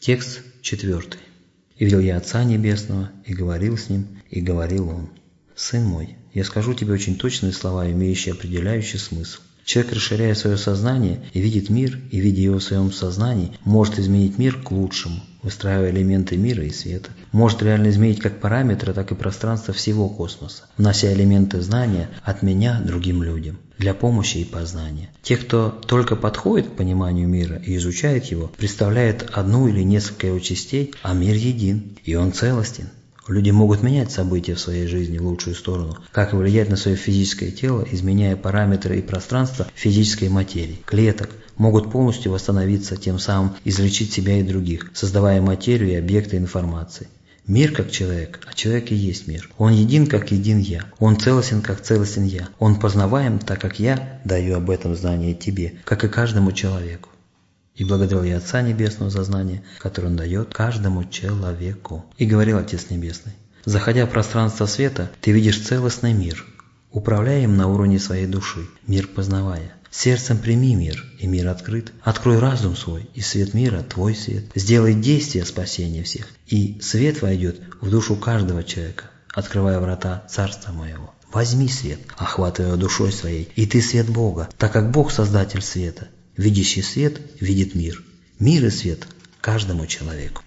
Текст четвертый. «И видел я Отца Небесного, и говорил с Ним, и говорил Он. Сын мой, я скажу тебе очень точные слова, имеющие определяющий смысл. Человек, расширяя свое сознание и видит мир, и видя его в своем сознании, может изменить мир к лучшему, выстраивая элементы мира и света. Может реально изменить как параметры, так и пространство всего космоса, внося элементы знания от меня другим людям для помощи и познания. Те, кто только подходит к пониманию мира и изучает его, представляет одну или несколько его частей, а мир един, и он целостен. Люди могут менять события в своей жизни в лучшую сторону, как и влиять на свое физическое тело, изменяя параметры и пространство физической материи, клеток, могут полностью восстановиться, тем самым излечить себя и других, создавая материю и объекты информации. Мир как человек, а человек и есть мир. Он един, как един я. Он целостен, как целостен я. Он познаваем, так как я даю об этом знание тебе, как и каждому человеку. И благодарил я Отца Небесного за знание, которое Он дает каждому человеку. И говорил Отец Небесный, заходя в пространство света, ты видишь целостный мир, управляя им на уровне своей души, мир познавая. Сердцем прими мир, и мир открыт. Открой разум свой, и свет мира – твой свет. Сделай действие спасения всех, и свет войдет в душу каждого человека, открывая врата Царства Моего. Возьми свет, охватывая душой своей, и ты свет Бога, так как Бог – Создатель света. Видящий свет видит мир. Мир и свет каждому человеку.